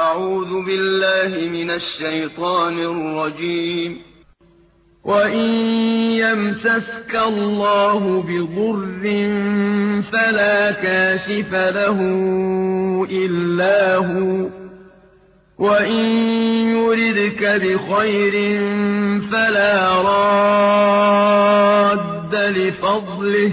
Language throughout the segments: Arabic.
أعوذ بالله من الشيطان الرجيم. وإن يمسسك الله بضر فلا كاشف له إلا هو. وإن يردك بخير فلا راد لفضله.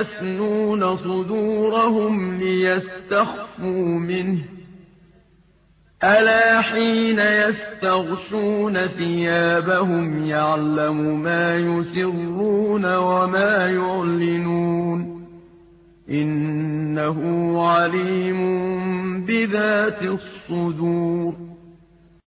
يثنون صدورهم ليستخفوا منه. ألا حين يستغشون ثيابهم يعلم ما يسرون وما يعلنون. إنه عليم بذات الصدور.